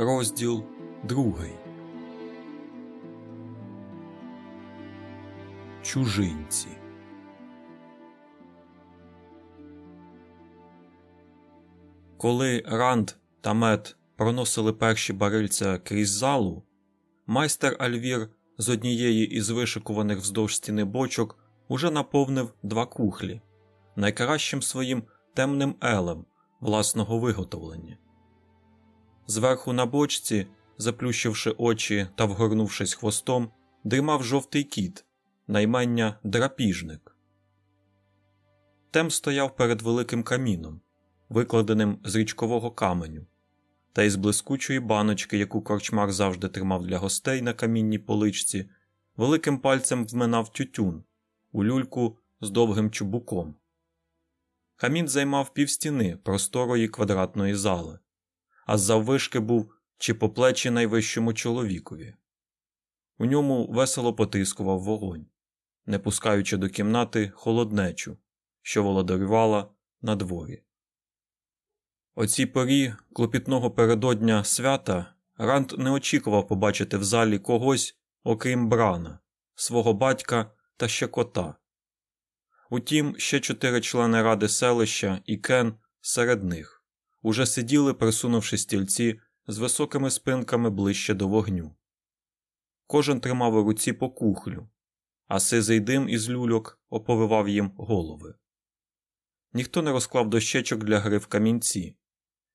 Розділ другий. Чужинці. Коли Ранд та Мет проносили перші барильця крізь залу, майстер Альвір з однієї із вишикуваних вздовж стіни бочок уже наповнив два кухлі найкращим своїм темним елем власного виготовлення. Зверху на бочці, заплющивши очі та вгорнувшись хвостом, дрімав жовтий кіт, наймення драпіжник. Тем стояв перед великим каміном, викладеним з річкового каменю, та із блискучої баночки, яку корчмар завжди тримав для гостей на камінній поличці, великим пальцем вминав тютюн у люльку з довгим чубуком. Камін займав півстіни просторої квадратної зали, а заввишки був чи по плечі найвищому чоловікові. У ньому весело потискував вогонь, не пускаючи до кімнати холоднечу, що володарювала на дворі. О цій порі клопітного передодня свята Рант не очікував побачити в залі когось, окрім Брана, свого батька та ще кота. Утім, ще чотири члени ради селища і Кен серед них уже сиділи, присунувши стільці з високими спинками ближче до вогню. Кожен тримав у руці по кухлю, а сизий дим із люльок оповивав їм голови. Ніхто не розклав дощечок для гри в камінці,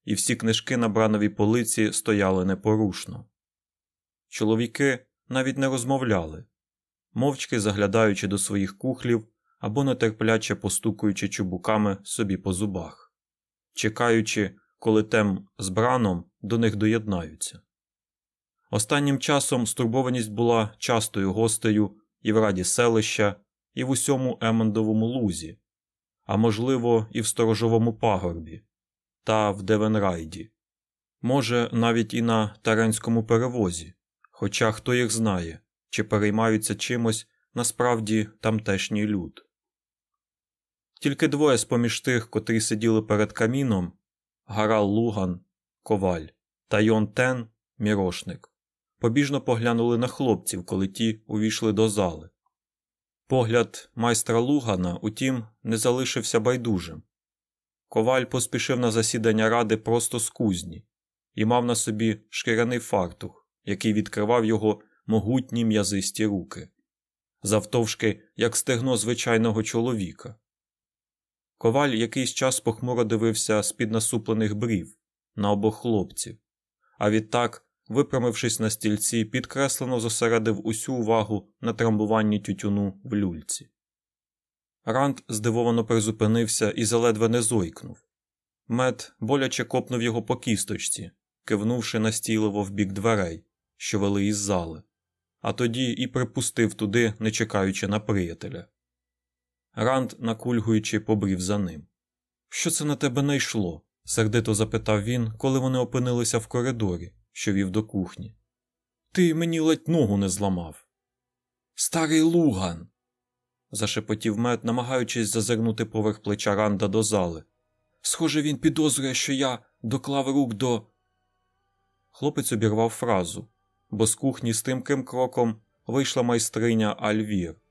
і всі книжки на брановій полиці стояли непорушно. Чоловіки навіть не розмовляли, мовчки заглядаючи до своїх кухлів або нетерпляче постукуючи чубуками собі по зубах, чекаючи, коли тем з браном до них доєднаються. Останнім часом стурбованість була частою гостею і в раді селища, і в усьому Емондовому лузі, а можливо, і в сторожовому пагорбі, та в Девенрайді, може, навіть і на таранському перевозі, хоча хто їх знає, чи переймаються чимось насправді тамтешній люд. Тільки двоє з поміж тих, котрі сиділи перед каміном Гарал Луган, коваль та Йон Тен, мірошник, побіжно поглянули на хлопців, коли ті увійшли до зали. Погляд майстра Лугана, утім, не залишився байдужим. Коваль поспішив на засідання ради просто з кузні і мав на собі шкіряний фартух, який відкривав його могутні м'язисті руки, завтовшки, як стегно звичайного чоловіка. Коваль якийсь час похмуро дивився з під насуплених брів на обох хлопців, а відтак, випрямившись на стільці, підкреслено зосередив усю увагу на трамбуванні тютюну в люльці. Ранд здивовано призупинився і заледве не зойкнув. Мед боляче копнув його по кісточці, кивнувши настійливо в бік дверей, що вели із зали, а тоді і припустив туди, не чекаючи на приятеля. Ранд, накульгуючи, побрів за ним. Що це на тебе не йшло? сердито запитав він, коли вони опинилися в коридорі, що вів до кухні. Ти мені ледь ногу не зламав. Старий Луган. зашепотів мед, намагаючись зазирнути поверх плеча Ранда до зали. Схоже, він підозрює, що я доклав рук до. Хлопець обірвав фразу, бо з кухні стрімким кроком вийшла майстриня Альвір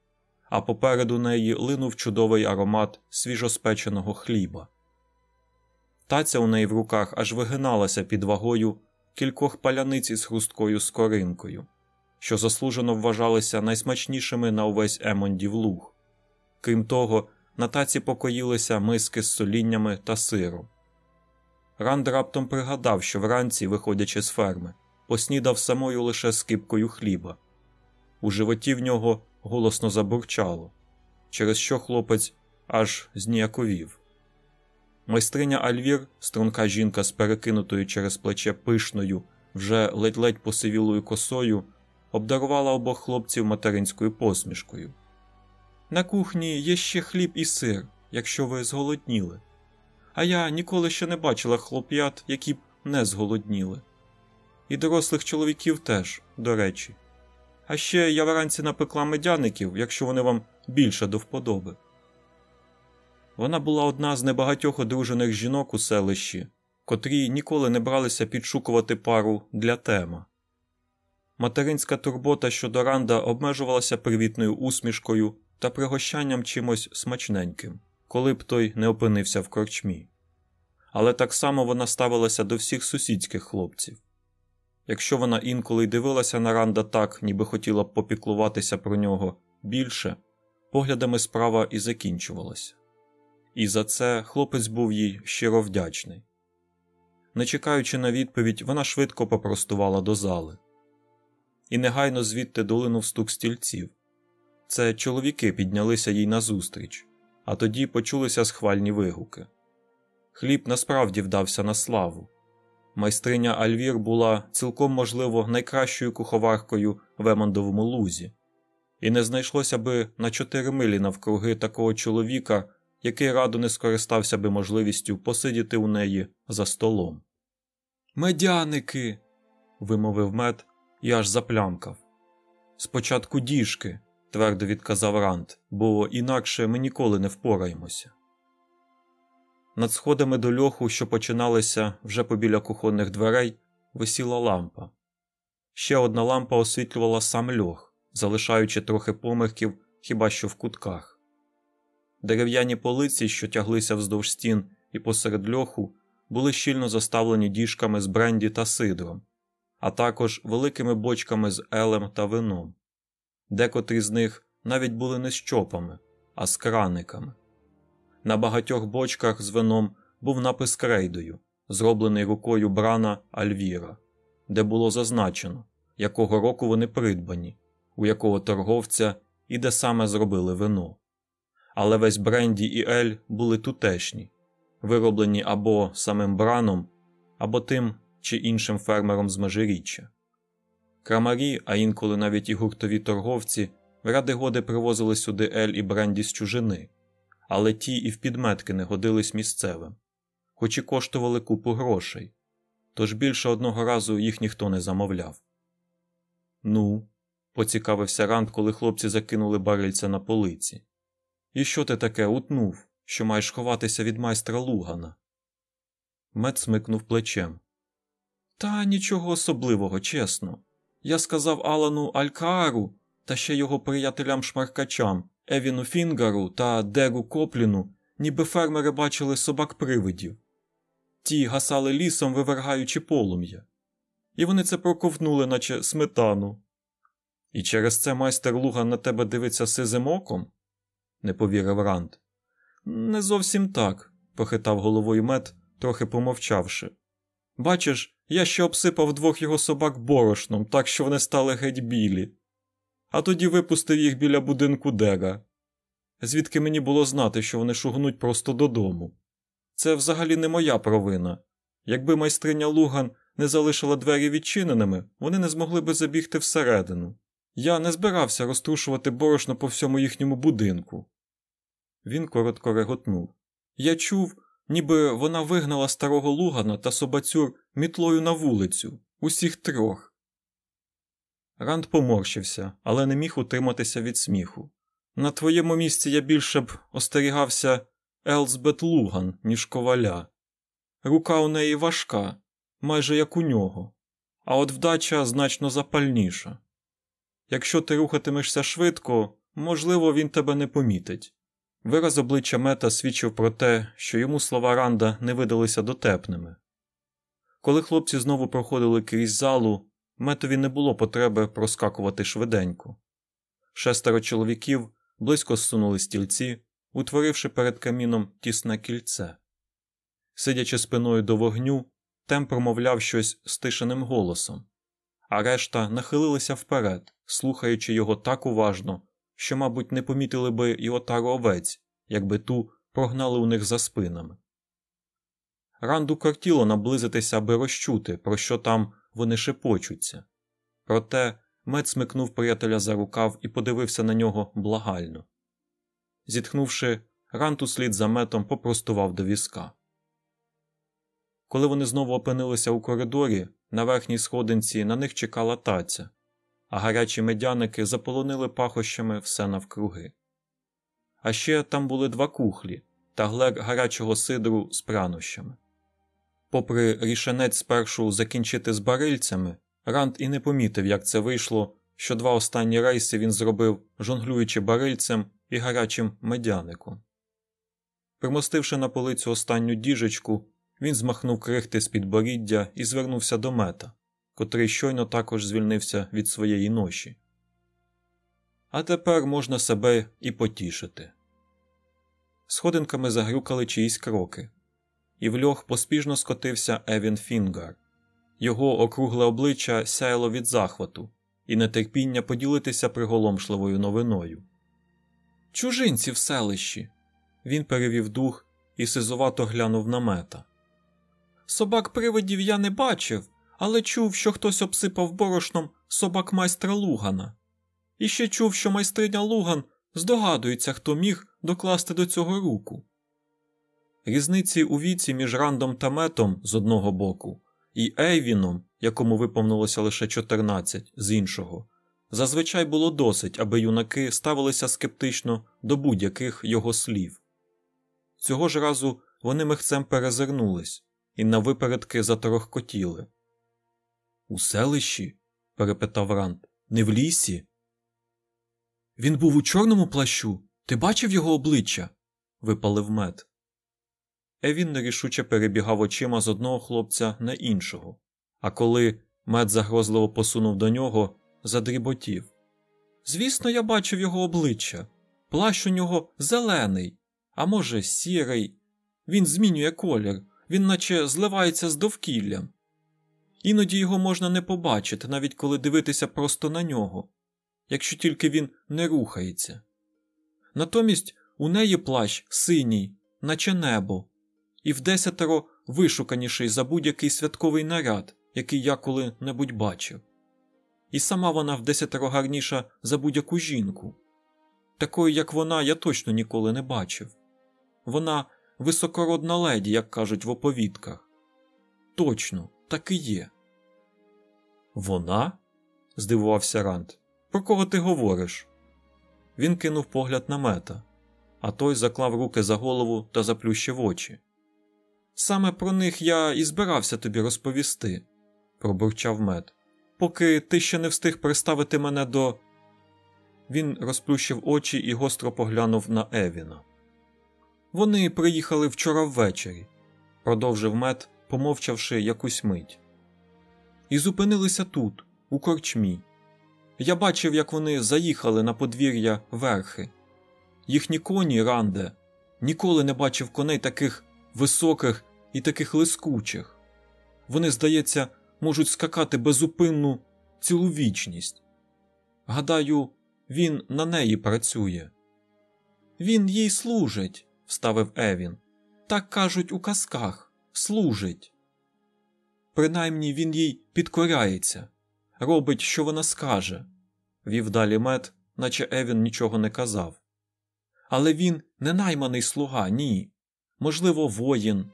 а попереду неї линув чудовий аромат свіжоспеченого хліба. Таця у неї в руках аж вигиналася під вагою кількох паляниць із хрусткою скоринкою, що заслужено вважалися найсмачнішими на увесь Емондів луг. Крім того, на таці покоїлися миски з соліннями та сиром. Ранд раптом пригадав, що вранці, виходячи з ферми, поснідав самою лише скипкою хліба. У животі в нього голосно забурчало, через що хлопець аж зніяковів. Майстриня Альвір, струнка жінка з перекинутою через плече пишною, вже ледь-ледь посивілою косою, обдарувала обох хлопців материнською посмішкою. На кухні є ще хліб і сир, якщо ви зголодніли. А я ніколи ще не бачила хлоп'ят, які б не зголодніли. І дорослих чоловіків теж, до речі. А ще я вранці напекла медяників, якщо вони вам більше до вподоби. Вона була одна з небагатьох одружених жінок у селищі, котрі ніколи не бралися підшукувати пару для тема. Материнська турбота щодо Ранда обмежувалася привітною усмішкою та пригощанням чимось смачненьким, коли б той не опинився в корчмі. Але так само вона ставилася до всіх сусідських хлопців. Якщо вона інколи й дивилася на Ранда так, ніби хотіла б попіклуватися про нього більше, поглядами справа і закінчувалася. І за це хлопець був їй щиро вдячний. Не чекаючи на відповідь, вона швидко попростувала до зали. І негайно звідти долинув стук стільців. Це чоловіки піднялися їй назустріч, а тоді почулися схвальні вигуки. Хліб насправді вдався на славу. Майстриня Альвір була цілком можливо найкращою куховаркою в Емондовому лузі, і не знайшлося би на чотири милі навкруги такого чоловіка, який радо не скористався би можливістю посидіти у неї за столом. Медяники. вимовив мед і аж заплямкав. Спочатку діжки, твердо відказав Рант, бо інакше ми ніколи не впораємося. Над сходами до льоху, що починалися вже побіля кухонних дверей, висіла лампа. Ще одна лампа освітлювала сам льох, залишаючи трохи помихків хіба що в кутках. Дерев'яні полиці, що тяглися вздовж стін і посеред льоху, були щільно заставлені діжками з бренді та сидром, а також великими бочками з елем та вином. Декотрі з них навіть були не з чопами, а з краниками. На багатьох бочках з вином був напис крейдою, зроблений рукою Брана аль'Віра, де було зазначено, якого року вони придбані, у якого торговця і де саме зробили вино. Але весь бренді і ель були тутешні, вироблені або самим Браном, або тим чи іншим фермером з Межиріччя. Крамарі, а інколи навіть і гуртові торговці, ради-годи привозили сюди ель і бренді з чужини але ті і в підметки не годились місцевим, хоч і коштували купу грошей, тож більше одного разу їх ніхто не замовляв. Ну, поцікавився Ранд, коли хлопці закинули барильця на полиці. І що ти таке утнув, що маєш ховатися від майстра Лугана? Мед смикнув плечем. Та нічого особливого, чесно. Я сказав Алану Алькаару та ще його приятелям шмаркачам, Евіну Фінгару та Деру Копліну, ніби фермери бачили собак привидів. Ті гасали лісом, вивергаючи полум'я, і вони це проковтнули, наче сметану. І через це майстер Луган на тебе дивиться сизим оком? не повірив Ранд. Не зовсім так, похитав головою мед, трохи помовчавши. Бачиш, я ще обсипав двох його собак борошном, так що вони стали геть білі а тоді випустив їх біля будинку Дега. Звідки мені було знати, що вони шугнуть просто додому. Це взагалі не моя провина. Якби майстриня Луган не залишила двері відчиненими, вони не змогли би забігти всередину. Я не збирався розтрушувати борошно по всьому їхньому будинку. Він коротко реготнув. Я чув, ніби вона вигнала старого Лугана та собацюр мітлою на вулицю, усіх трьох. Ранд поморщився, але не міг утриматися від сміху. На твоєму місці я більше б остерігався Елсбет Луган, ніж коваля. Рука у неї важка, майже як у нього, а от вдача значно запальніша. Якщо ти рухатимешся швидко, можливо, він тебе не помітить. Вираз обличчя мета свідчив про те, що йому слова Ранда не видалися дотепними. Коли хлопці знову проходили крізь залу, Метові не було потреби проскакувати швиденько. Шестеро чоловіків близько зсунули стільці, утворивши перед каміном тісне кільце. Сидячи спиною до вогню, Тем промовляв щось стишеним голосом, а решта нахилилися вперед, слухаючи його так уважно, що, мабуть, не помітили би і отару овець, якби ту прогнали у них за спинами. Ранду кортіло наблизитися, аби розчути, про що там вони шепочуться. Проте мед смикнув приятеля за рукав і подивився на нього благально. Зітхнувши, Рант услід за метом попростував до візка. Коли вони знову опинилися у коридорі, на верхній сходинці на них чекала таця, а гарячі медяники заполонили пахощами все навкруги. А ще там були два кухлі та глек гарячого сидру з пранощами. Попри рішенець спершу закінчити з барильцями, Ранд і не помітив, як це вийшло, що два останні рейси він зробив, жонглюючи барильцем і гарячим медяником. Примостивши на полицю останню діжечку, він змахнув крихти з підборіддя і звернувся до мета, котрий щойно також звільнився від своєї ноші. А тепер можна себе і потішити. Сходинками загрюкали чиїсь кроки, і в льох поспішно скотився Евін Фінгар. Його округле обличчя сяяло від захвату і нетерпіння поділитися приголомшливою новиною. Чужинці в селищі. Він перевів дух і сизувато глянув на мета. Собак привидів я не бачив, але чув, що хтось обсипав борошном собак майстра Лугана. І ще чув, що майстриня Луган здогадується, хто міг докласти до цього руку. Різниці у віці між Рандом та метом з одного боку і Ейвіном, якому виповнилося лише 14, з іншого, зазвичай було досить, аби юнаки ставилися скептично до будь-яких його слів. Цього ж разу вони михцем перезирнулись і навипередки заторохкотіли. У селищі? перепитав Ранд. Не в лісі? Він був у чорному плащу. Ти бачив його обличчя? випалив мед. Евін нерішуче перебігав очима з одного хлопця на іншого, а коли мед загрозливо посунув до нього, задріботів. Звісно, я бачив його обличчя. Плащ у нього зелений, а може, сірий. Він змінює колір, він наче зливається з довкіллям. Іноді його можна не побачити, навіть коли дивитися просто на нього, якщо тільки він не рухається. Натомість у неї плащ синій, наче небо, і вдесятеро вишуканіший за будь-який святковий наряд, який я коли-небудь бачив. І сама вона вдесятеро гарніша за будь-яку жінку. Такої, як вона, я точно ніколи не бачив. Вона високородна леді, як кажуть в оповідках. Точно, так і є. Вона? здивувався Рант. Про кого ти говориш? Він кинув погляд на мета, а той заклав руки за голову та заплющив очі. Саме про них я і збирався тобі розповісти, пробурчав мед, поки ти ще не встиг приставити мене до. Він розплющив очі і гостро поглянув на Евіна. Вони приїхали вчора ввечері, продовжив мед, помовчавши якусь мить. І зупинилися тут, у корчмі. Я бачив, як вони заїхали на подвір'я верхи. Їхні коні, Ранде, ніколи не бачив коней таких високих і таких лискучих. Вони, здається, можуть скакати безупинну цілу вічність. Гадаю, він на неї працює. Він їй служить, вставив Евін. Так кажуть у казках служить. Принаймні він їй підкоряється, робить, що вона скаже, вів далі мед, наче Евін нічого не казав. Але він не найманий слуга, ні. Можливо, воїн.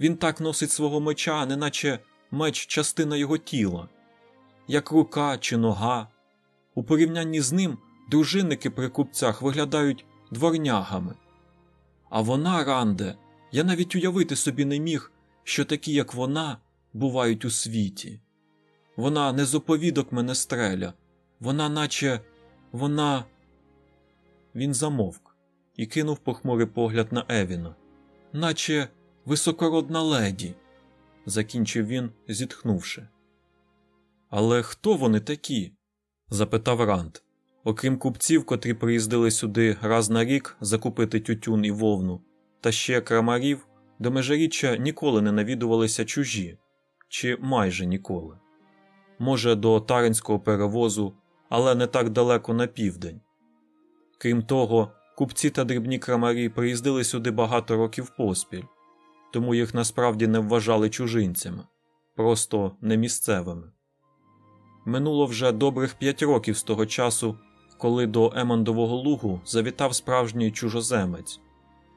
Він так носить свого меча, неначе меч частина його тіла, як рука чи нога. У порівнянні з ним дружинники при купцях виглядають дворнягами. А вона, Ранде, я навіть уявити собі не міг, що такі, як вона, бувають у світі. Вона не з оповідок мене стреля, вона, наче вона. Він замовк і кинув похмурий погляд на Евіна, наче високородна леді, закінчив він, зітхнувши. Але хто вони такі? запитав Ранд. Окрім купців, котрі приїздили сюди раз на рік закупити тютюн і вовну, та ще крамарів, до межиріччя ніколи не навідувалися чужі, чи майже ніколи. Може, до таринського перевозу, але не так далеко на південь. Крім того, купці та дрібні крамарі приїздили сюди багато років поспіль, тому їх насправді не вважали чужинцями, просто не місцевими. Минуло вже добрих п'ять років з того часу, коли до Емондового лугу завітав справжній чужоземець.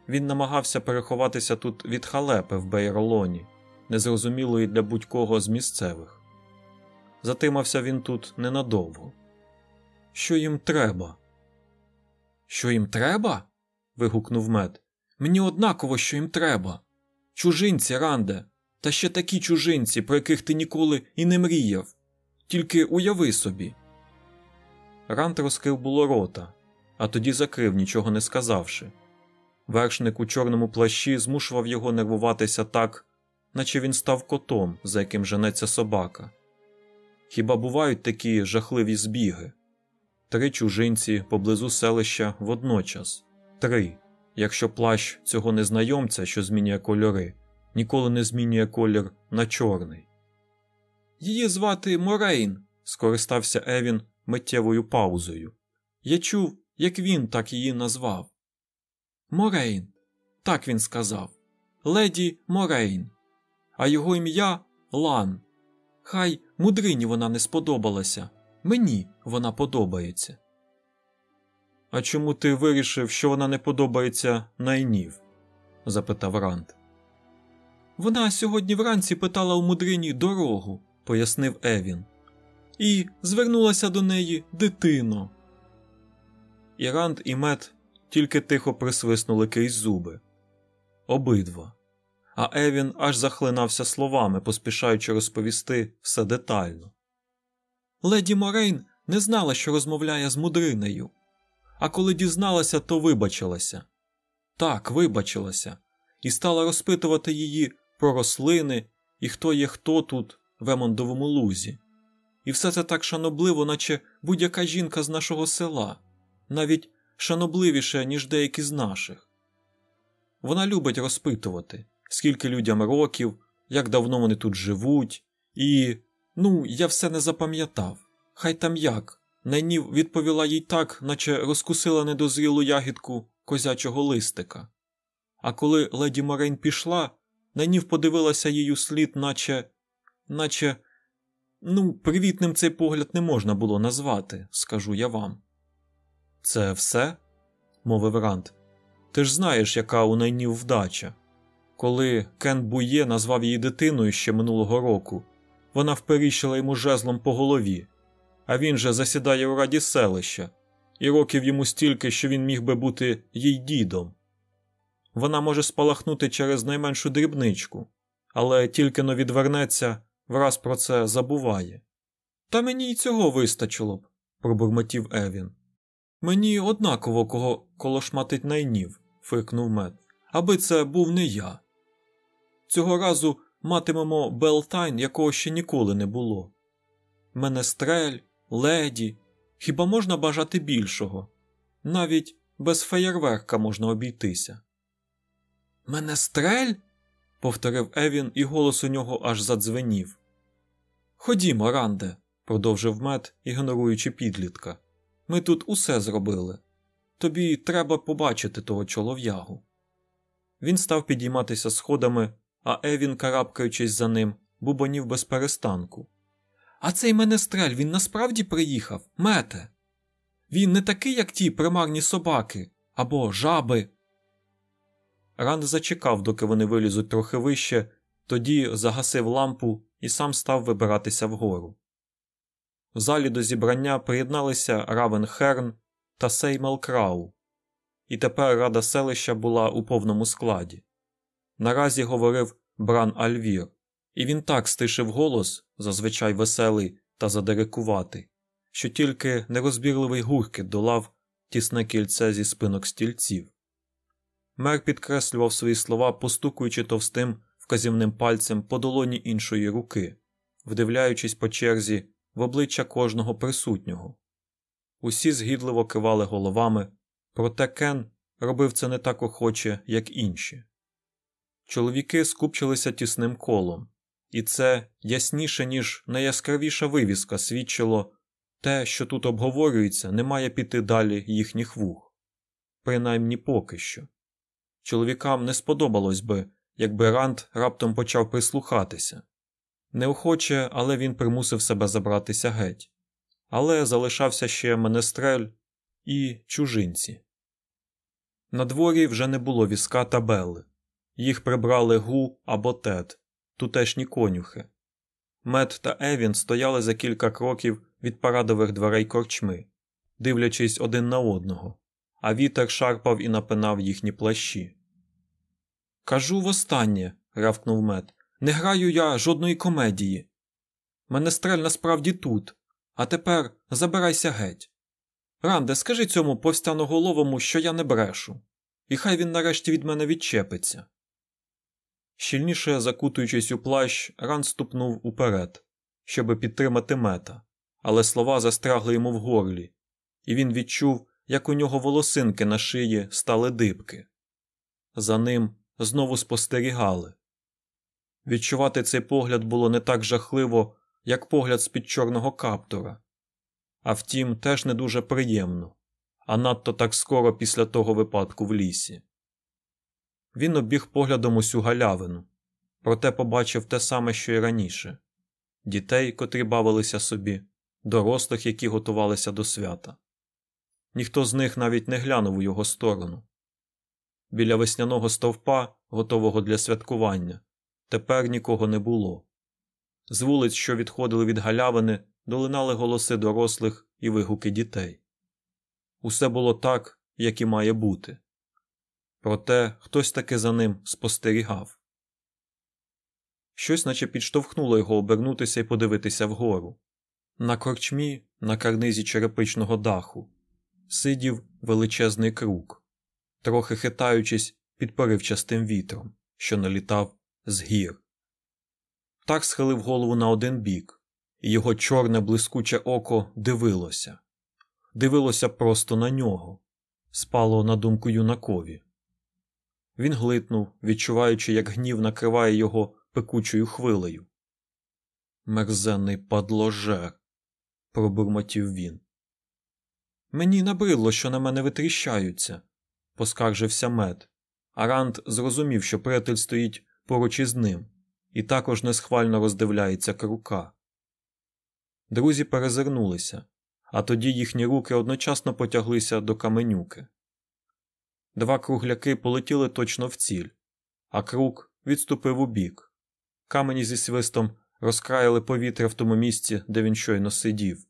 Він намагався переховатися тут від халепи в Бейролоні, незрозумілої для будь-кого з місцевих. Затримався він тут ненадовго. Що їм треба? Що їм треба? вигукнув мед. Мені однаково, що їм треба. Чужинці, Ранде, Та ще такі чужинці, про яких ти ніколи і не мріяв. Тільки уяви собі. Рант розкрив було рота, а тоді закрив, нічого не сказавши. Вершник у чорному плащі змушував його нервуватися так, наче він став котом, за яким женеться собака. Хіба бувають такі жахливі збіги? Три чужинці поблизу селища водночас, три, якщо плащ цього незнайомця, що змінює кольори, ніколи не змінює колір на чорний. Її звати Морейн, скористався Евін миттєвою паузою. Я чув, як він так її назвав. Морейн, так він сказав. Леді Морейн, а його ім'я Лан. Хай мудрині вона не сподобалася, мені вона подобається. А чому ти вирішив, що вона не подобається найнів? запитав Рант. Вона сьогодні вранці питала у мудрині дорогу, пояснив Евін, і звернулася до неї дитино. І Ранд і Мет тільки тихо присвиснули крізь зуби. Обидва. А Евін аж захлинався словами, поспішаючи розповісти все детально. Леді Морейн не знала, що розмовляє з мудринею, а коли дізналася, то вибачилася. Так, вибачилася, і стала розпитувати її про рослини і хто є хто тут, в Емондовому лузі. І все це так шанобливо, наче будь-яка жінка з нашого села, навіть шанобливіше, ніж деякі з наших. Вона любить розпитувати, скільки людям років, як давно вони тут живуть, і. Ну, я все не запам'ятав. Хай там як. Найнів відповіла їй так, наче розкусила недозрілу ягідку козячого листика. А коли леді Морейн пішла, Найнів подивилася їй у слід, наче. наче. Ну, привітним цей погляд не можна було назвати, скажу я вам. Це все? мовив Рант. Ти ж знаєш, яка у найнів вдача. Коли Кен Бує назвав її дитиною ще минулого року, вона вперіщила йому жезлом по голові, а він же засідає у раді селища, і років йому стільки, що він міг би бути їй дідом. Вона може спалахнути через найменшу дрібничку, але тільки но відвернеться, враз про це забуває. Та мені й цього вистачило б, пробурмотів Евін. Мені однаково кого колошматить найнів, фиркнув мед, аби це був не я. Цього разу матимемо Белтайн, якого ще ніколи не було. Менестрель, леді, хіба можна бажати більшого? Навіть без феєрверка можна обійтися. Менестрель? повторив Евін, і голос у нього аж задзвенів. Ходімо, Ранде, продовжив мед, ігноруючи підлітка. Ми тут усе зробили. Тобі треба побачити того чолов'ягу. Він став підійматися сходами, а Евін, карабкаючись за ним, бубонів без перестанку. А цей менестрель він насправді приїхав, мете. Він не такий, як ті примарні собаки або жаби. Ранд зачекав, доки вони вилізуть трохи вище, тоді загасив лампу і сам став вибиратися вгору. В залі до зібрання приєдналися Равен Херн та Сеймел Крау, і тепер рада селища була у повному складі. Наразі говорив Бран Альвір, і він так стишив голос, зазвичай веселий та задерикуватий, що тільки нерозбірливий гуркіт долав тісне кільце зі спинок стільців. Мер підкреслював свої слова, постукуючи товстим вказівним пальцем по долоні іншої руки, вдивляючись по черзі в обличчя кожного присутнього. Усі згідливо кивали головами, проте Кен робив це не так охоче, як інші. Чоловіки скупчилися тісним колом, і це ясніше, ніж найяскравіша вивіска свідчило те, що тут обговорюється, не має піти далі їхніх вух, принаймні поки що. Чоловікам не сподобалось би, якби Рант раптом почав прислухатися. Неохоче, але він примусив себе забратися геть. Але залишався ще менестрель і чужинці. На дворі вже не було візка та Белли. Їх прибрали Гу або Тед, тутешні конюхи. Мед та Евін стояли за кілька кроків від парадових дверей корчми, дивлячись один на одного, а вітер шарпав і напинав їхні плащі. Кажу востаннє, равкнув мед. не граю я жодної комедії. Менестрель насправді тут, а тепер забирайся геть. Ранде, скажи цьому повстяноголовому, що я не брешу, і хай він нарешті від мене відчепиться. Щільніше закутуючись у плащ, Ран ступнув уперед, щоби підтримати мета, але слова застрягли йому в горлі, і він відчув, як у нього волосинки на шиї стали дибки. За ним знову спостерігали. Відчувати цей погляд було не так жахливо, як погляд з-під чорного каптора. А втім, теж не дуже приємно, а надто так скоро після того випадку в лісі. Він обіг поглядом усю галявину, проте побачив те саме, що й раніше дітей, котрі бавилися собі, дорослих, які готувалися до свята. Ніхто з них навіть не глянув у його сторону. Біля весняного стовпа, готового для святкування, тепер нікого не було. З вулиць, що відходили від галявини, долинали голоси дорослих і вигуки дітей. Усе було так, як і має бути. Проте хтось таки за ним спостерігав. Щось наче підштовхнуло його обернутися і подивитися вгору. На корчмі, на карнизі черепичного даху, сидів величезний круг, трохи хитаючись під поривчастим вітром, що налітав з гір. Так схилив голову на один бік, і його чорне блискуче око дивилося, дивилося просто на нього, спало на думку юнакові. Він глитнув, відчуваючи, як гнів накриває його пекучою хвилею. Мерзенний падложер, пробурмотів він. Мені набридло, що на мене витріщаються, поскаржився мед. Арант зрозумів, що приятель стоїть поруч із ним, і також несхвально роздивляється крука. Друзі перезирнулися, а тоді їхні руки одночасно потяглися до каменюки. Два кругляки полетіли точно в ціль, а круг відступив у бік. Камені зі свистом розкраїли повітря в тому місці, де він щойно сидів.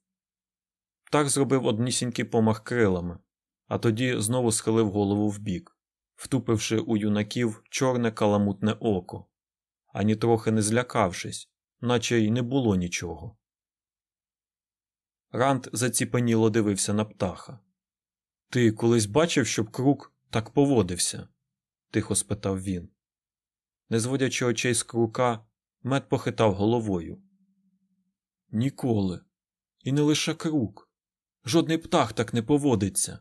Так зробив однісінький помах крилами, а тоді знову схилив голову вбік, втупивши у юнаків чорне каламутне око, ані трохи не злякавшись, наче й не було нічого. Рант заціпаніло дивився на птаха. Ти колись бачив, щоб крук так поводився? тихо спитав він. Не зводячи очей з крука, мед похитав головою. Ніколи. І не лише крук. Жодний птах так не поводиться.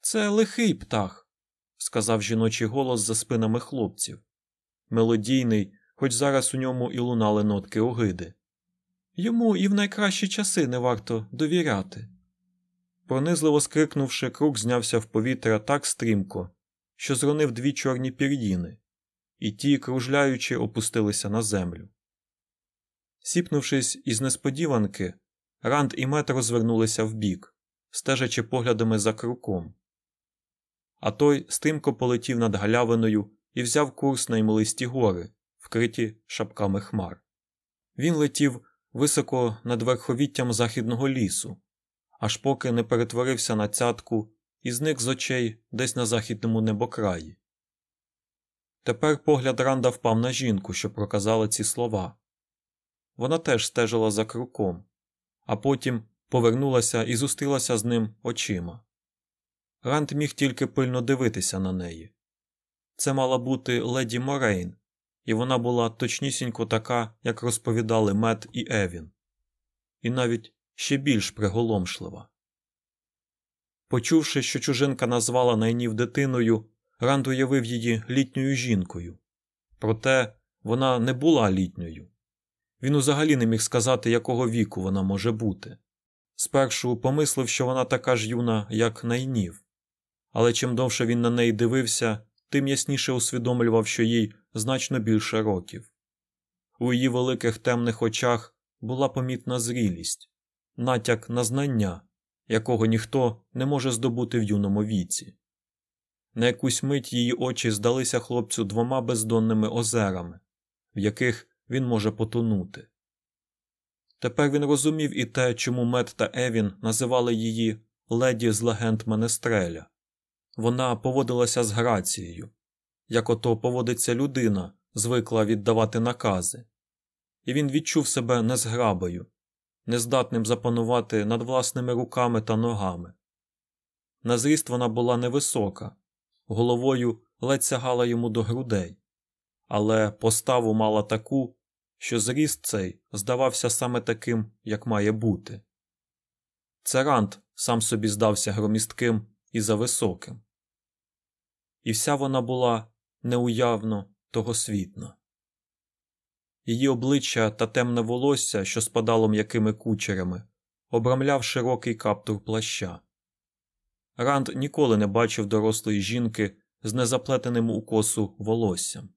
Це лихий птах, сказав жіночий голос за спинами хлопців. Мелодійний, хоч зараз у ньому і лунали нотки огиди. Йому і в найкращі часи не варто довіряти. Пронизливо скрикнувши, крук знявся в повітря так стрімко, що зронив дві чорні пір'їни, і ті, кружляючи, опустилися на землю. Сіпнувшись із несподіванки, Ранд і Мет розвернулися вбік, стежачи поглядами за круком. А той стрімко полетів над галявиною і взяв курс на імлисті гори, вкриті шапками хмар. Він летів високо над верховіттям західного лісу, аж поки не перетворився на цятку і зник з очей десь на західному небокраї. Тепер погляд Ранда впав на жінку, що проказала ці слова. Вона теж стежила за круком, а потім повернулася і зустрілася з ним очима. Ранд міг тільки пильно дивитися на неї. Це мала бути леді Морейн, і вона була точнісінько така, як розповідали Мет і Евін, і навіть ще більш приголомшлива. Почувши, що чужинка назвала найнів дитиною, Ранд уявив її літньою жінкою. Проте вона не була літньою. Він узагалі не міг сказати, якого віку вона може бути. Спершу помислив, що вона така ж юна, як найнів, але чим довше він на неї дивився, тим ясніше усвідомлював, що їй значно більше років. У її великих темних очах була помітна зрілість, натяк на знання, якого ніхто не може здобути в юному віці. На якусь мить її очі здалися хлопцю двома бездонними озерами, в яких він може потонути. Тепер він розумів і те, чому Мед та Евін називали її леді з легенд Менестреля. Вона поводилася з грацією, як ото поводиться людина звикла віддавати накази, і він відчув себе незграбою, нездатним запанувати над власними руками та ногами. На зріст вона була невисока, головою ледь сягала йому до грудей, але поставу мала таку, що зріст цей здавався саме таким, як має бути. Церант сам собі здався громістким і зависоким. І вся вона була неуявно тогосвітна. Її обличчя та темне волосся, що спадало м'якими кучерями, обрамляв широкий каптур плаща. Ранд ніколи не бачив дорослої жінки з незаплетеним у косу волоссям.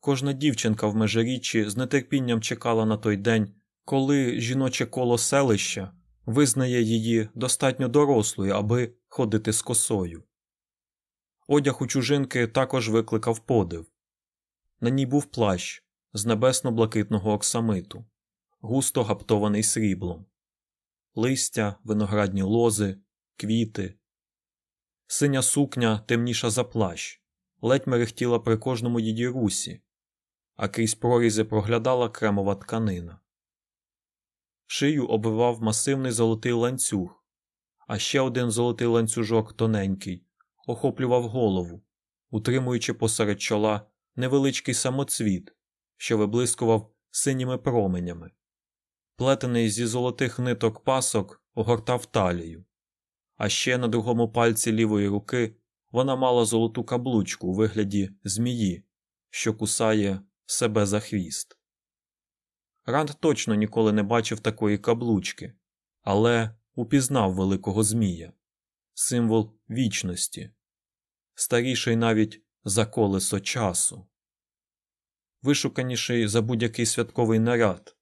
Кожна дівчинка в межиріччі з нетерпінням чекала на той день, коли жіноче коло селища визнає її достатньо дорослою, аби ходити з косою. Одяг у чужинки також викликав подив. На ній був плащ з небесно-блакитного оксамиту, густо гаптований сріблом, листя, виноградні лози, квіти, синя сукня темніша за плащ, ледь мерехтіла при кожному її русі, а крізь прорізи проглядала кремова тканина. Шию обвивав масивний золотий ланцюг, а ще один золотий ланцюжок тоненький охоплював голову, утримуючи посеред чола невеличкий самоцвіт, що виблискував синіми променями. Плетений зі золотих ниток пасок огортав талію, а ще на другому пальці лівої руки вона мала золоту каблучку у вигляді змії, що кусає себе за хвіст. Ранд точно ніколи не бачив такої каблучки, але упізнав великого Змія, символ вічності, старіший навіть за колесо часу, вишуканіший за будь-який святковий наряд.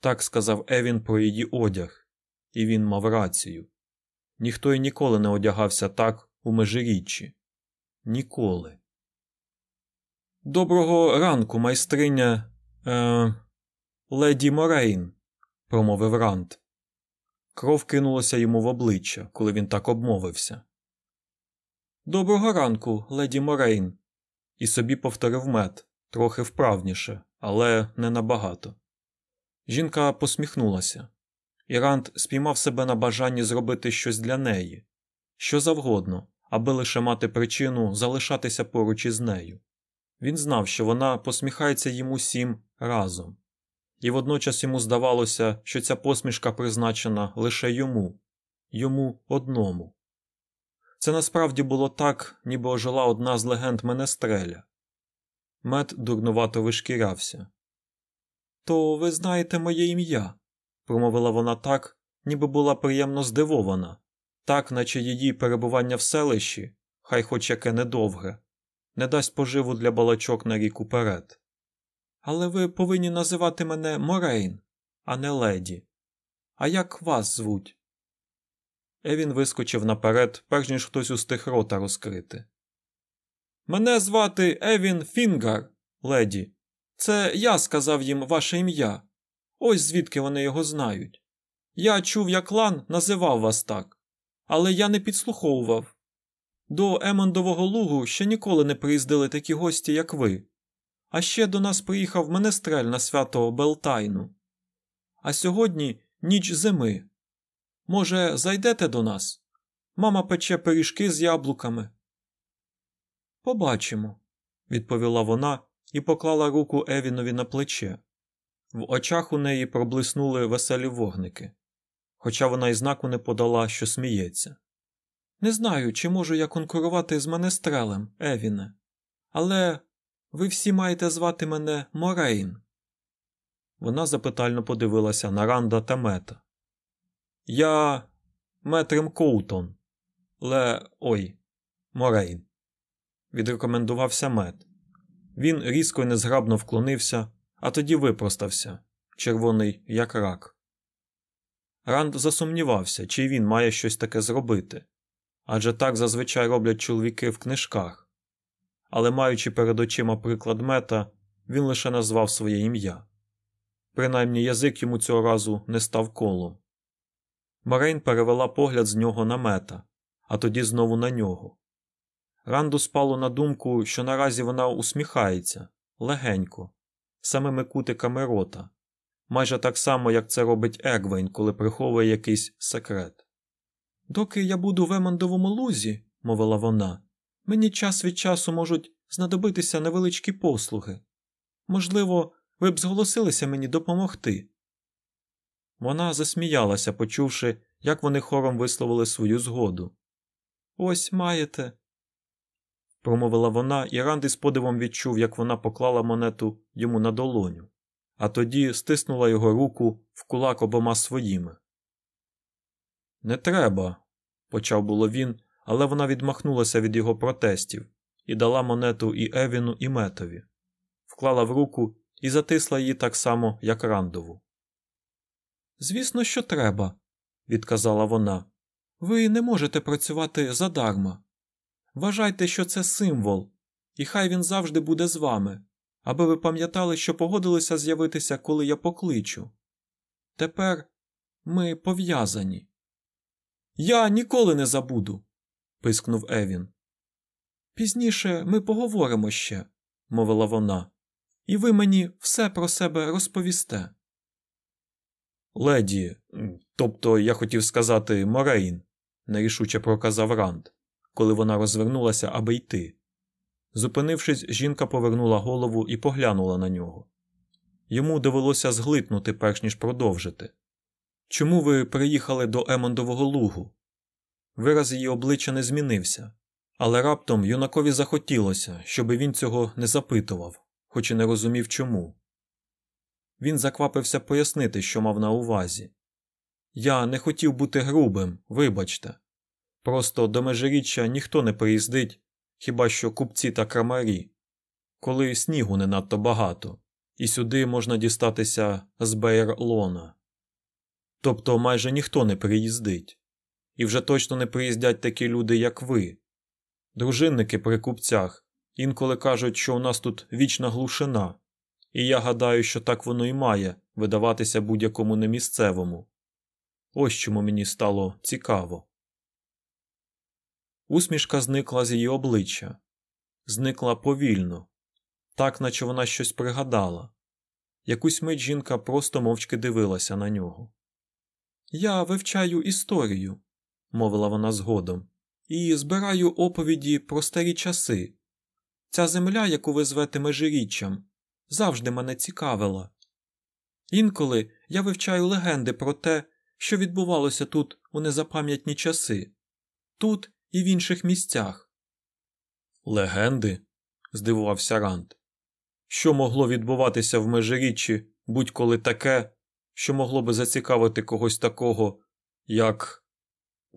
Так сказав Евін про її одяг, і він мав рацію. Ніхто й ніколи не одягався так у межиріччі. Ніколи. Доброго ранку, майстриня. Е, Леді Морейн, промовив Рант. Кров кинулася йому в обличчя, коли він так обмовився. Доброго ранку, леді Морейн, і собі повторив мед, трохи вправніше, але не набагато. Жінка посміхнулася, і Рант спіймав себе на бажанні зробити щось для неї, що завгодно, аби лише мати причину залишатися поруч із нею. Він знав, що вона посміхається йому усім разом і водночас йому здавалося, що ця посмішка призначена лише йому, йому одному. Це насправді було так, ніби ожила одна з легенд Менестреля. Мед дурнувато вишкірявся. То ви знаєте моє ім'я, промовила вона так, ніби була приємно здивована, так, наче її перебування в селищі, хай хоч яке недовге, не дасть поживу для балачок на рік уперед. Але ви повинні називати мене Морейн, а не леді. А як вас звуть? Евін вискочив наперед, перш ніж хтось устиг рота розкрити. Мене звати Евін Фінгар, леді. Це я сказав їм ваше ім'я. Ось звідки вони його знають. Я чув, як Лан називав вас так, але я не підслуховував. До Емондового лугу ще ніколи не приїздили такі гості, як ви. А ще до нас приїхав менестрель на свято Белтайну. А сьогодні ніч зими. Може, зайдете до нас? Мама пече пиріжки з яблуками. Побачимо, відповіла вона і поклала руку Евінові на плече. В очах у неї проблиснули веселі вогники, хоча вона й знаку не подала, що сміється. Не знаю, чи можу я конкурувати з менестрелем, Евіне, але ви всі маєте звати мене Морейн. Вона запитально подивилася на Ранда та мета. Я Метрим Коутон. Ле. ой, Морейн. Відрекомендувався мет. Він різко і незграбно вклонився, а тоді випростався, червоний, як рак. Ранд засумнівався, чи він має щось таке зробити адже так зазвичай роблять чоловіки в книжках але, маючи перед очима приклад мета, він лише назвав своє ім'я. Принаймні язик йому цього разу не став колом. Марейн перевела погляд з нього на Мета, а тоді знову на нього. Ранду спало на думку, що наразі вона усміхається, легенько, самими кутиками рота, майже так само, як це робить Егвейн, коли приховує якийсь секрет. Доки я буду в Емондовому лузі, мовила вона, мені час від часу можуть знадобитися невеличкі послуги. Можливо, ви б зголосилися мені допомогти. Вона засміялася, почувши, як вони хором висловили свою згоду. Ось маєте. Промовила вона, і Ранди з подивом відчув, як вона поклала монету йому на долоню, а тоді стиснула його руку в кулак обома своїми. Не треба, почав було він, але вона відмахнулася від його протестів і дала монету і Евіну, і метові, вклала в руку і затисла її так само, як рандову. Звісно, що треба, відказала вона. Ви не можете працювати задарма. Вважайте, що це символ, і хай він завжди буде з вами, аби ви пам'ятали, що погодилися з'явитися, коли я покличу. Тепер ми пов'язані. Я ніколи не забуду, пискнув Евін. Пізніше ми поговоримо ще, мовила вона, і ви мені все про себе розповісте. Леді, тобто я хотів сказати Морейн, нерішуче проказав Ранд, коли вона розвернулася, аби йти. Зупинившись, жінка повернула голову і поглянула на нього. Йому довелося зглитнути, перш ніж продовжити. Чому ви приїхали до Емондового лугу? Вираз її обличчя не змінився, але раптом юнакові захотілося, щоби він цього не запитував, хоч і не розумів чому. Він заквапився пояснити, що мав на увазі. Я не хотів бути грубим, вибачте. Просто до межиріччя ніхто не приїздить, хіба що купці та крамарі, коли снігу не надто багато, і сюди можна дістатися з Бейр-Лона. Тобто майже ніхто не приїздить, і вже точно не приїздять такі люди, як ви. Дружинники при купцях інколи кажуть, що у нас тут вічна глушина, і я гадаю, що так воно і має видаватися будь-якому немісцевому. Ось чому мені стало цікаво. Усмішка зникла з її обличчя, зникла повільно, так наче вона щось пригадала. Якусь мить жінка просто мовчки дивилася на нього. Я вивчаю історію, мовила вона згодом, і збираю оповіді про старі часи. Ця земля, яку ви звете межиріччям, завжди мене цікавила. Інколи я вивчаю легенди про те, що відбувалося тут у незапам'ятні часи, тут і в інших місцях. Легенди? здивувався Ранд. Що могло відбуватися в межиріччі будь-коли таке, що могло би зацікавити когось такого, як.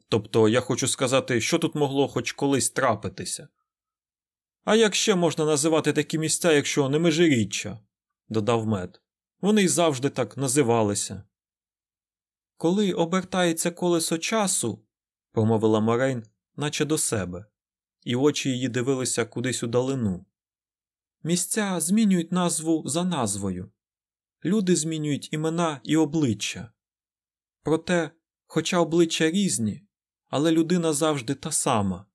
Тобто я хочу сказати, що тут могло хоч колись трапитися. А як ще можна називати такі місця, якщо не межиріччя? додав мед. Вони й завжди так називалися. Коли обертається колесо часу, промовила Морейн, наче до себе, і очі її дивилися кудись у далину. Місця змінюють назву за назвою, люди змінюють імена і обличчя. Проте, хоча обличчя різні, але людина завжди та сама.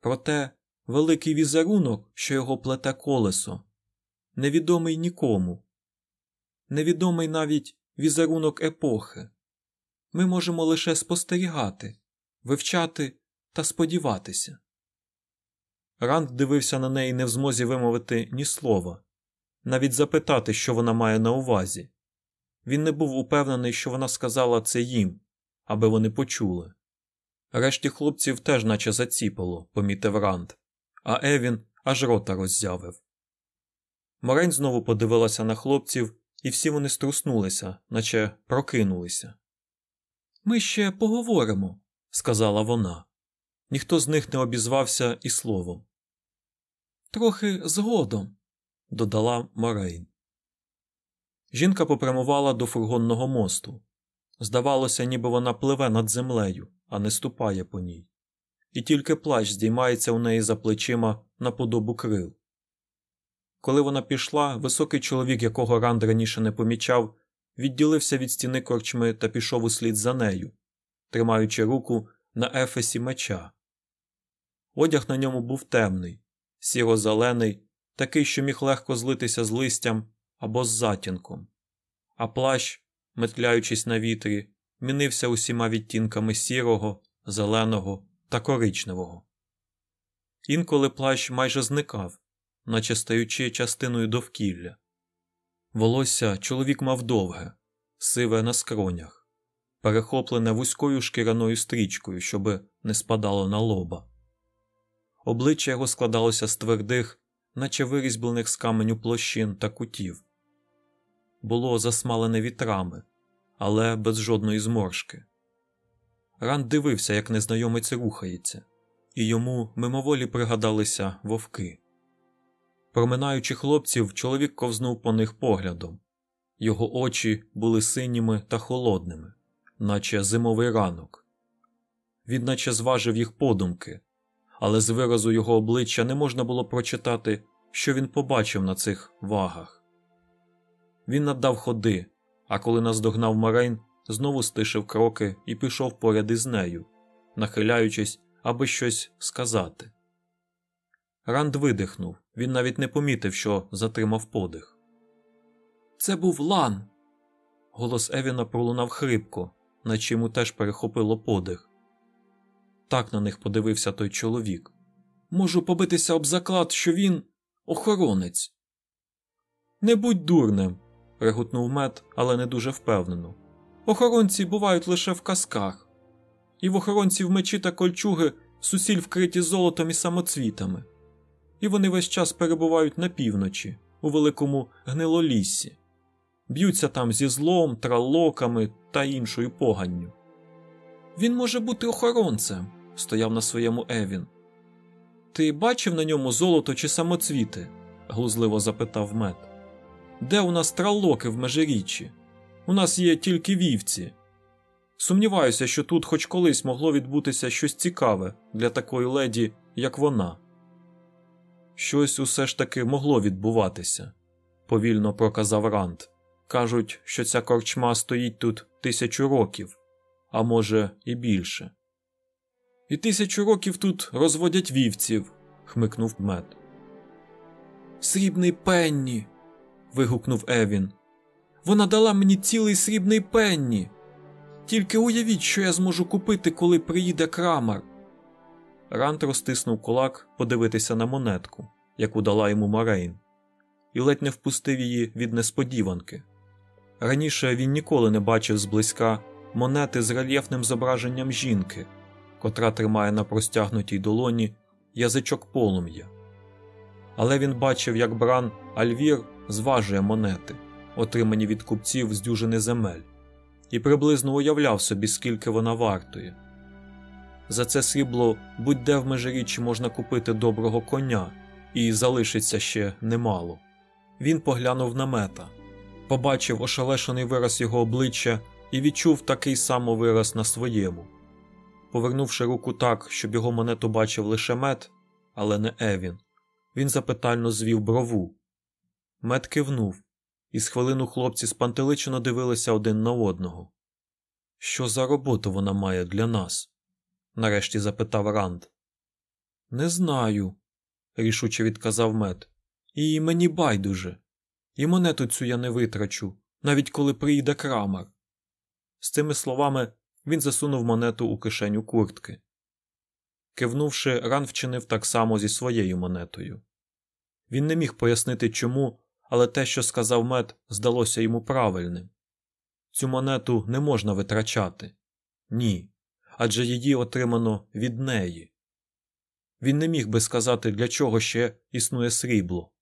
Проте великий візерунок, що його плете колесо, невідомий нікому, невідомий навіть візерунок епохи. Ми можемо лише спостерігати, вивчати та сподіватися. Ранд дивився на неї не в змозі вимовити ні слова, навіть запитати, що вона має на увазі. Він не був упевнений, що вона сказала це їм, аби вони почули. Решті хлопців теж наче заціпало, помітив Ранд, а Евін аж рота роззявив. Морень знову подивилася на хлопців, і всі вони струснулися, наче прокинулися. Ми ще поговоримо, сказала вона. Ніхто з них не обізвався і словом. Трохи згодом, додала Морейн. Жінка попрямувала до фургонного мосту. Здавалося, ніби вона пливе над землею, а не ступає по ній, і тільки плащ здіймається у неї за плечима на подобу крил. Коли вона пішла, високий чоловік, якого Ранд раніше не помічав, відділився від стіни корчми та пішов услід за нею, тримаючи руку на ефесі меча. Одяг на ньому був темний, сіро-зелений такий, що міг легко злитися з листям або з затінком, а плащ, метляючись на вітрі, мінився усіма відтінками сірого, зеленого та коричневого. Інколи плащ майже зникав, наче стаючи частиною довкілля. Волосся чоловік мав довге, сиве на скронях, перехоплене вузькою шкіряною стрічкою, щоби не спадало на лоба. Обличчя його складалося з твердих, наче вирізьблених з каменю площин та кутів. Було засмалене вітрами, але без жодної зморшки. Ранд дивився, як незнайомець рухається, і йому мимоволі пригадалися вовки. Проминаючи хлопців, чоловік ковзнув по них поглядом. Його очі були синіми та холодними, наче зимовий ранок. Він наче зважив їх подумки, але з виразу його обличчя не можна було прочитати, що він побачив на цих вагах. Він наддав ходи, а коли наздогнав Марейн, знову стишив кроки і пішов поряд із нею, нахиляючись, аби щось сказати. Ранд видихнув, він навіть не помітив, що затримав подих. Це був лан. Голос Евіна пролунав хрипко, наче йому теж перехопило подих. Так на них подивився той чоловік. Можу побитися об заклад, що він охоронець. Не будь дурним, реготнув мед, але не дуже впевнено. Охоронці бувають лише в казках, і в охоронців мечі та кольчуги сусіль вкриті золотом і самоцвітами, і вони весь час перебувають на півночі, у великому гнилоліссі, б'ються там зі злом, тралоками та іншою поганню. Він може бути охоронцем, стояв на своєму Евін. Ти бачив на ньому золото чи самоцвіти? глузливо запитав мед. Де у нас тралоки в межиріччі? У нас є тільки вівці. Сумніваюся, що тут хоч колись могло відбутися щось цікаве для такої леді, як вона. Щось усе ж таки могло відбуватися, повільно проказав Ранд. Кажуть, що ця корчма стоїть тут тисячу років, а може, і більше. І тисячу років тут розводять вівців, хмикнув Мет. Срібний пенні. вигукнув Евін. Вона дала мені цілий срібний пенні. Тільки уявіть, що я зможу купити, коли приїде крамар. Ранд розтиснув кулак подивитися на монетку, яку дала йому Марейн, і ледь не впустив її від несподіванки. Раніше він ніколи не бачив зблизька монети з рельєфним зображенням жінки, котра тримає на простягнутій долоні язичок полум'я. Але він бачив, як бран Альвір зважує монети, отримані від купців з дюжини земель, і приблизно уявляв собі, скільки вона вартує. За це срібло будь-де в межиріччі можна купити доброго коня, і залишиться ще немало. Він поглянув на мета, побачив ошелешений вираз його обличчя і відчув такий самий вираз на своєму. Повернувши руку так, щоб його монету бачив лише мед, але не Евін, він запитально звів брову. Мед кивнув, і з хвилину хлопці спантеличено дивилися один на одного. Що за роботу вона має для нас? нарешті запитав Ранд. Не знаю, рішуче відказав мед. І мені байдуже. І монету цю я не витрачу, навіть коли приїде крамар. З цими словами він засунув монету у кишеню куртки. Кивнувши, Ран вчинив так само зі своєю монетою. Він не міг пояснити чому, але те, що сказав мед, здалося йому правильним. Цю монету не можна витрачати. Ні. Адже її отримано від неї. Він не міг би сказати, для чого ще існує срібло.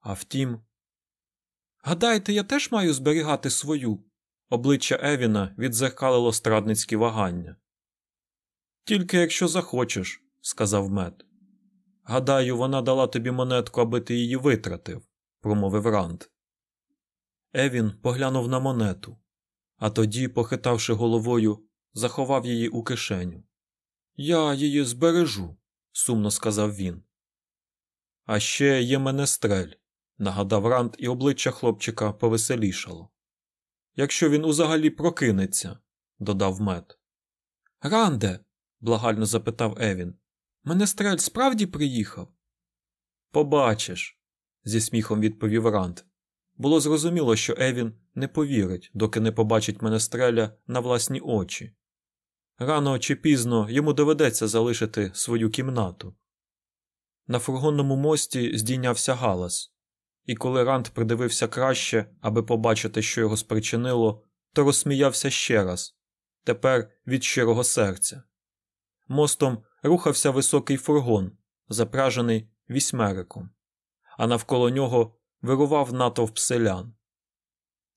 А втім. Гадаєте, я теж маю зберігати свою. Обличчя Евіна відзеркалило страдницькі вагання. Тільки якщо захочеш, сказав мед. Гадаю, вона дала тобі монетку, аби ти її витратив, промовив Ранд. Евін поглянув на монету, а тоді, похитавши головою, заховав її у кишеню. Я її збережу, сумно сказав він. А ще є менестрель, нагадав Ранд, і обличчя хлопчика повеселішало. Якщо він узагалі прокинеться, додав мед. Ранде, благально запитав Евін. Менестрель справді приїхав? Побачиш. зі сміхом відповів Ранд. Було зрозуміло, що Евін не повірить, доки не побачить менестреля на власні очі. Рано чи пізно йому доведеться залишити свою кімнату. На фургонному мості здійнявся галас, і коли Ранд придивився краще, аби побачити, що його спричинило, то розсміявся ще раз тепер від щирого серця. Мостом рухався високий фургон, запражений вісьмериком, а навколо нього вирував натовп селян.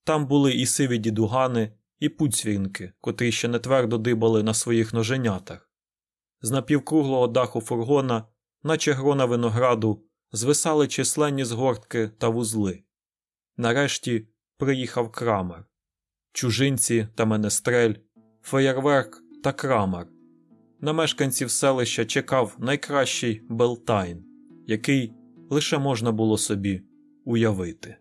Там були і сиві дідугани, і пуцвірнки, котрі ще не твердо дибали на своїх ноженятах. З напівкруглого даху фургона, наче грона винограду, звисали численні згортки та вузли. Нарешті приїхав крамер. Чужинці та менестрель, феєрверк та крамер. На мешканців селища чекав найкращий Белтайн, який лише можна було собі уявити.